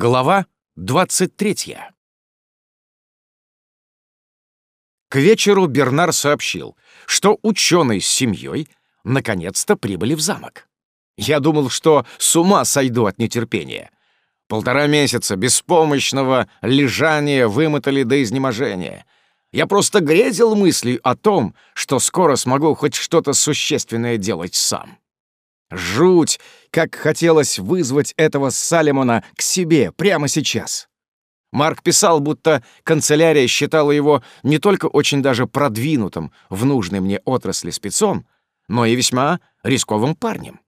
Глава 23 К вечеру Бернар сообщил, что ученый с семьей наконец-то прибыли в замок. Я думал, что с ума сойду от нетерпения. Полтора месяца беспомощного лежания вымотали до изнеможения. Я просто грезил мыслью о том, что скоро смогу хоть что-то существенное делать сам. Жуть, как хотелось вызвать этого Салемона к себе прямо сейчас. Марк писал, будто канцелярия считала его не только очень даже продвинутым в нужной мне отрасли спецом, но и весьма рисковым парнем.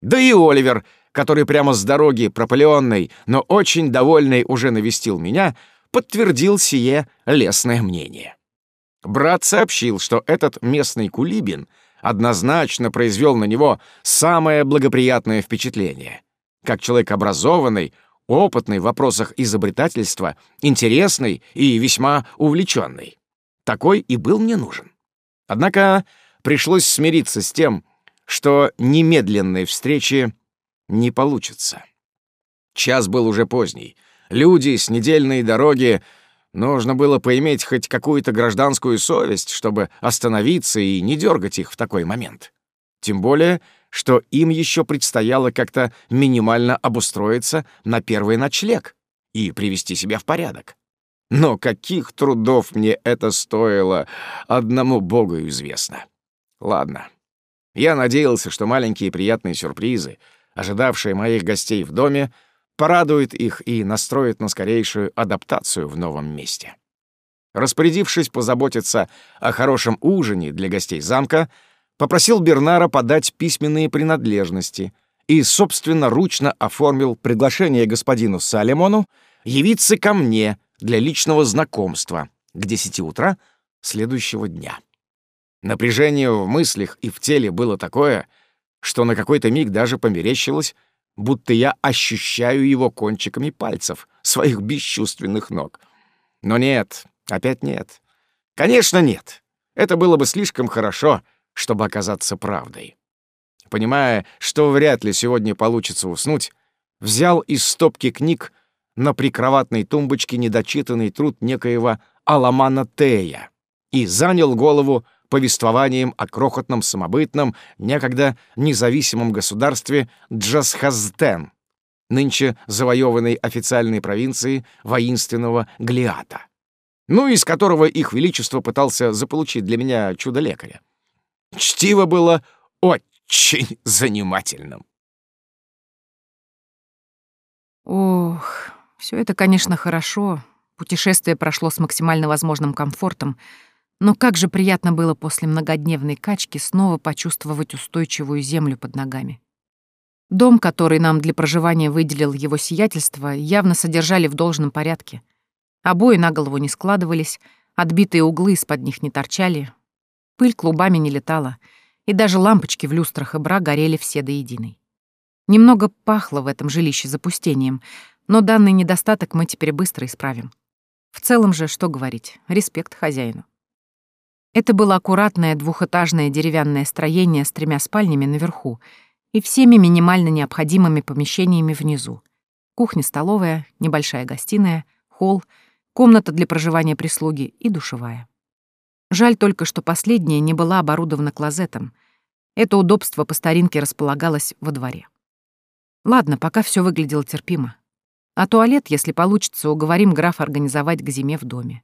Да и Оливер, который прямо с дороги пропыленный, но очень довольный уже навестил меня, подтвердил сие лесное мнение. Брат сообщил, что этот местный кулибин однозначно произвел на него самое благоприятное впечатление. Как человек образованный, опытный в вопросах изобретательства, интересный и весьма увлеченный. Такой и был мне нужен. Однако пришлось смириться с тем, что немедленной встречи не получится. Час был уже поздний. Люди с недельной дороги Нужно было поиметь хоть какую-то гражданскую совесть, чтобы остановиться и не дергать их в такой момент. Тем более, что им еще предстояло как-то минимально обустроиться на первый ночлег и привести себя в порядок. Но каких трудов мне это стоило, одному богу известно. Ладно. Я надеялся, что маленькие приятные сюрпризы, ожидавшие моих гостей в доме, порадует их и настроит на скорейшую адаптацию в новом месте. Распорядившись позаботиться о хорошем ужине для гостей замка, попросил Бернара подать письменные принадлежности и собственноручно оформил приглашение господину Салемону явиться ко мне для личного знакомства к 10 утра следующего дня. Напряжение в мыслях и в теле было такое, что на какой-то миг даже померещилось, будто я ощущаю его кончиками пальцев, своих бесчувственных ног. Но нет, опять нет. Конечно, нет. Это было бы слишком хорошо, чтобы оказаться правдой. Понимая, что вряд ли сегодня получится уснуть, взял из стопки книг на прикроватной тумбочке недочитанный труд некоего Аламана Тея и занял голову повествованием о крохотном самобытном, некогда независимом государстве Джасхазтен, нынче завоеванной официальной провинции воинственного Глиата, ну, из которого их величество пытался заполучить для меня чудо-лекаря. Чтиво было очень занимательным. Ох, все это, конечно, хорошо. Путешествие прошло с максимально возможным комфортом, но как же приятно было после многодневной качки снова почувствовать устойчивую землю под ногами. Дом, который нам для проживания выделил его сиятельство, явно содержали в должном порядке. Обои на голову не складывались, отбитые углы из-под них не торчали, пыль клубами не летала, и даже лампочки в люстрах и бра горели все до единой. Немного пахло в этом жилище запустением, но данный недостаток мы теперь быстро исправим. В целом же, что говорить, респект хозяину. Это было аккуратное двухэтажное деревянное строение с тремя спальнями наверху и всеми минимально необходимыми помещениями внизу. Кухня-столовая, небольшая гостиная, холл, комната для проживания прислуги и душевая. Жаль только, что последняя не была оборудована клозетом. Это удобство по старинке располагалось во дворе. Ладно, пока все выглядело терпимо. А туалет, если получится, уговорим графа организовать к зиме в доме.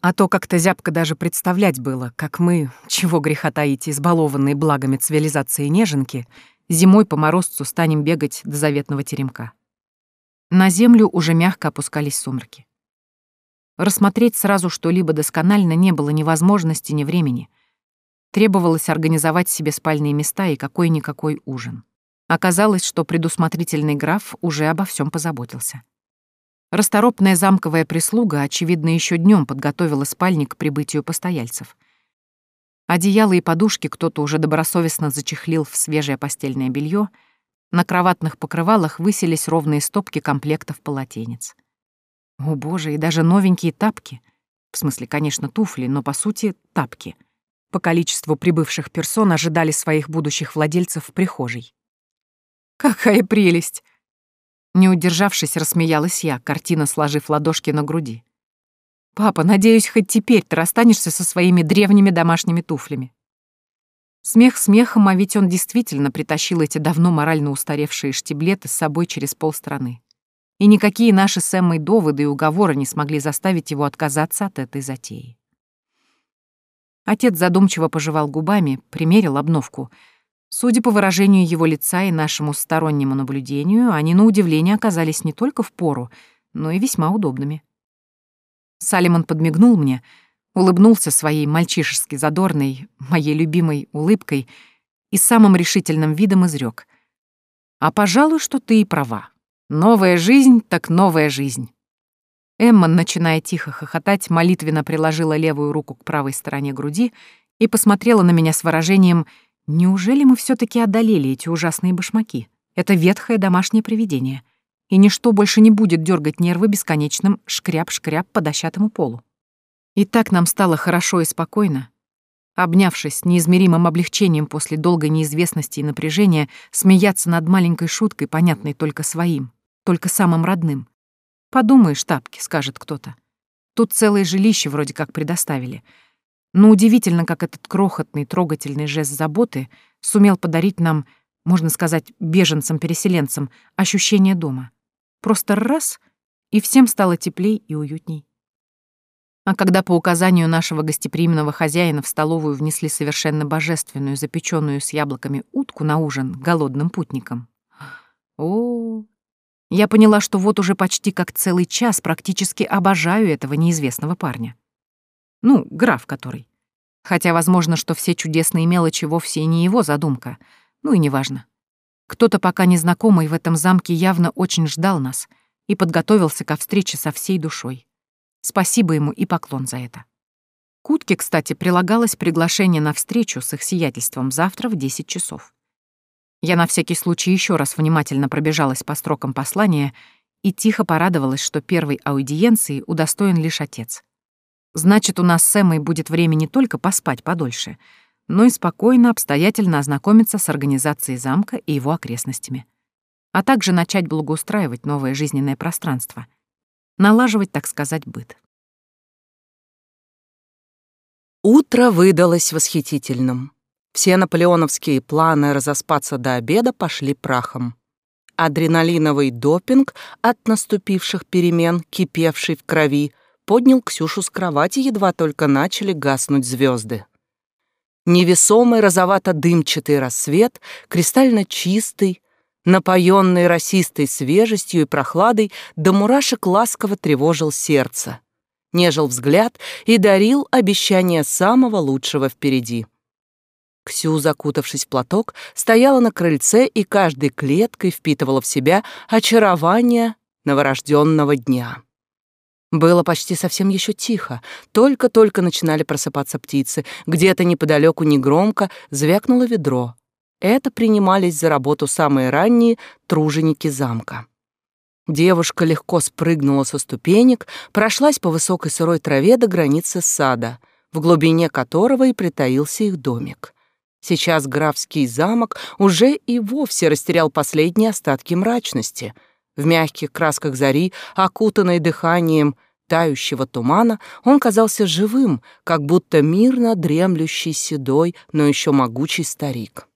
А то как-то зябко даже представлять было, как мы, чего греха таить, избалованные благами цивилизации неженки, зимой по морозцу станем бегать до заветного теремка. На землю уже мягко опускались сумерки. Рассмотреть сразу что-либо досконально не было ни возможности, ни времени. Требовалось организовать себе спальные места и какой-никакой ужин. Оказалось, что предусмотрительный граф уже обо всем позаботился. Расторопная замковая прислуга, очевидно, еще днем подготовила спальник к прибытию постояльцев. Одеяло и подушки кто-то уже добросовестно зачехлил в свежее постельное белье. На кроватных покрывалах высились ровные стопки комплектов полотенец. О боже, и даже новенькие тапки. В смысле, конечно, туфли, но по сути тапки. По количеству прибывших персон ожидали своих будущих владельцев в прихожей. Какая прелесть! Не удержавшись, рассмеялась я, картина сложив ладошки на груди. «Папа, надеюсь, хоть теперь ты расстанешься со своими древними домашними туфлями». Смех смехом, а ведь он действительно притащил эти давно морально устаревшие штиблеты с собой через полстраны. И никакие наши с Эммой доводы и уговоры не смогли заставить его отказаться от этой затеи. Отец задумчиво пожевал губами, примерил обновку. Судя по выражению его лица и нашему стороннему наблюдению, они, на удивление, оказались не только в пору, но и весьма удобными. Салимон подмигнул мне, улыбнулся своей мальчишески задорной, моей любимой улыбкой и самым решительным видом изрек: «А, пожалуй, что ты и права. Новая жизнь так новая жизнь». Эмма, начиная тихо хохотать, молитвенно приложила левую руку к правой стороне груди и посмотрела на меня с выражением «Неужели мы все таки одолели эти ужасные башмаки? Это ветхое домашнее привидение, и ничто больше не будет дергать нервы бесконечным шкряп-шкряп по дощатому полу». И так нам стало хорошо и спокойно. Обнявшись неизмеримым облегчением после долгой неизвестности и напряжения, смеяться над маленькой шуткой, понятной только своим, только самым родным. «Подумаешь, тапки», — скажет кто-то. Тут целое жилище вроде как предоставили. Но удивительно, как этот крохотный, трогательный жест заботы сумел подарить нам, можно сказать, беженцам-переселенцам, ощущение дома. Просто раз — и всем стало теплей и уютней. А когда по указанию нашего гостеприимного хозяина в столовую внесли совершенно божественную, запеченную с яблоками утку на ужин голодным путникам, о, я поняла, что вот уже почти как целый час практически обожаю этого неизвестного парня. Ну, граф который. Хотя, возможно, что все чудесные мелочи вовсе и не его задумка. Ну и неважно. Кто-то пока незнакомый в этом замке явно очень ждал нас и подготовился ко встрече со всей душой. Спасибо ему и поклон за это. К утке, кстати, прилагалось приглашение на встречу с их сиятельством завтра в 10 часов. Я на всякий случай еще раз внимательно пробежалась по строкам послания и тихо порадовалась, что первой аудиенции удостоен лишь отец. Значит, у нас с Эммой будет время не только поспать подольше, но и спокойно, обстоятельно ознакомиться с организацией замка и его окрестностями, а также начать благоустраивать новое жизненное пространство, налаживать, так сказать, быт. Утро выдалось восхитительным. Все наполеоновские планы разоспаться до обеда пошли прахом. Адреналиновый допинг от наступивших перемен, кипевший в крови, поднял Ксюшу с кровати, едва только начали гаснуть звезды. Невесомый розовато-дымчатый рассвет, кристально чистый, напоенный расистой свежестью и прохладой, до мурашек ласково тревожил сердце, нежил взгляд и дарил обещание самого лучшего впереди. Ксю, закутавшись в платок, стояла на крыльце и каждой клеткой впитывала в себя очарование новорожденного дня. Было почти совсем еще тихо, только-только начинали просыпаться птицы, где-то неподалеку негромко звякнуло ведро. Это принимались за работу самые ранние труженики замка. Девушка легко спрыгнула со ступенек, прошлась по высокой сырой траве до границы сада, в глубине которого и притаился их домик. Сейчас графский замок уже и вовсе растерял последние остатки мрачности. В мягких красках зари, окутанной дыханием тающего тумана, он казался живым, как будто мирно дремлющий седой, но еще могучий старик.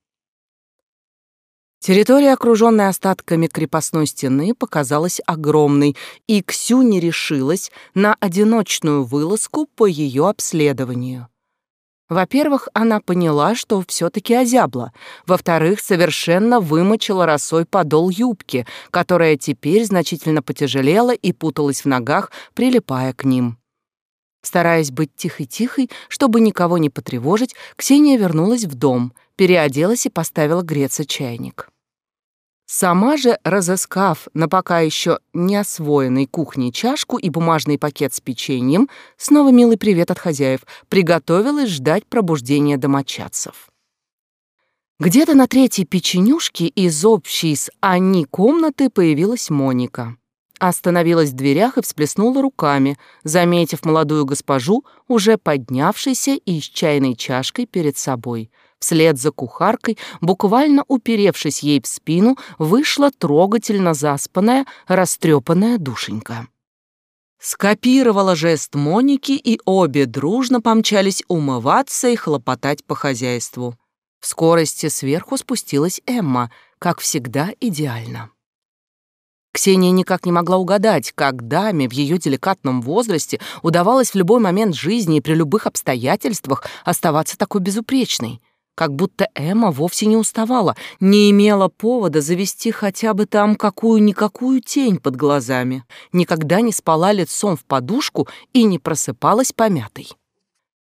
Территория, окруженная остатками крепостной стены, показалась огромной, и Ксю не решилась на одиночную вылазку по ее обследованию. Во-первых, она поняла, что все-таки озябла. Во-вторых, совершенно вымочила росой подол юбки, которая теперь значительно потяжелела и путалась в ногах, прилипая к ним. Стараясь быть тихой-тихой, чтобы никого не потревожить, Ксения вернулась в дом, переоделась и поставила греться чайник. Сама же, разыскав на пока еще не освоенной кухне чашку и бумажный пакет с печеньем, снова милый привет от хозяев, приготовилась ждать пробуждения домочадцев. Где-то на третьей печенюшке из общей с Анни комнаты появилась Моника. Остановилась в дверях и всплеснула руками, заметив молодую госпожу, уже поднявшейся и с чайной чашкой перед собой — Вслед за кухаркой, буквально уперевшись ей в спину, вышла трогательно заспанная, растрепанная душенька. Скопировала жест Моники, и обе дружно помчались умываться и хлопотать по хозяйству. В скорости сверху спустилась Эмма, как всегда идеально. Ксения никак не могла угадать, как даме в ее деликатном возрасте удавалось в любой момент жизни и при любых обстоятельствах оставаться такой безупречной. Как будто Эмма вовсе не уставала, не имела повода завести хотя бы там какую-никакую тень под глазами, никогда не спала лицом в подушку и не просыпалась помятой.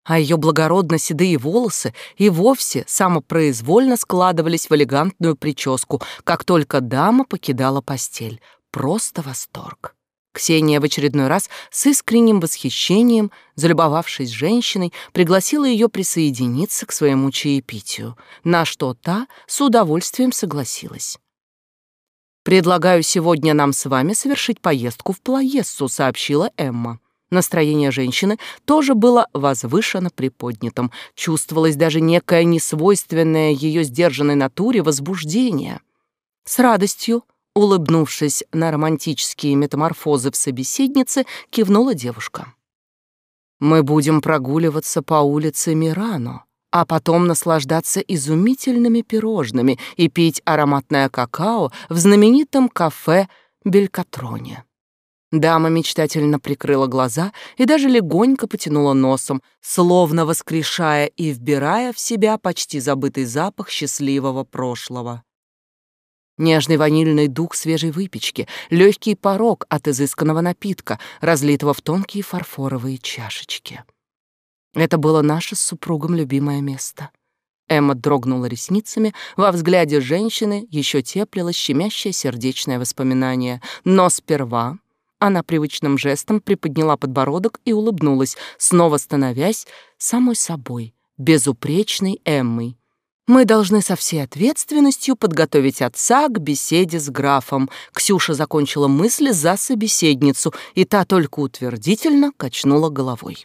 А ее благородно седые волосы и вовсе самопроизвольно складывались в элегантную прическу, как только дама покидала постель, просто восторг. Ксения в очередной раз с искренним восхищением, залюбовавшись женщиной, пригласила ее присоединиться к своему чаепитию, на что та с удовольствием согласилась. «Предлагаю сегодня нам с вами совершить поездку в Плаессу», — сообщила Эмма. Настроение женщины тоже было возвышенно приподнятым. Чувствовалось даже некое несвойственное ее сдержанной натуре возбуждение. С радостью Улыбнувшись на романтические метаморфозы в собеседнице, кивнула девушка. «Мы будем прогуливаться по улице Мирано, а потом наслаждаться изумительными пирожными и пить ароматное какао в знаменитом кафе Белькатроне». Дама мечтательно прикрыла глаза и даже легонько потянула носом, словно воскрешая и вбирая в себя почти забытый запах счастливого прошлого. Нежный ванильный дух свежей выпечки, легкий порог от изысканного напитка, разлитого в тонкие фарфоровые чашечки. Это было наше с супругом любимое место. Эмма дрогнула ресницами, во взгляде женщины еще теплилось щемящее сердечное воспоминание. Но сперва она привычным жестом приподняла подбородок и улыбнулась, снова становясь самой собой, безупречной Эммой, мы должны со всей ответственностью подготовить отца к беседе с графом. Ксюша закончила мысли за собеседницу, и та только утвердительно качнула головой.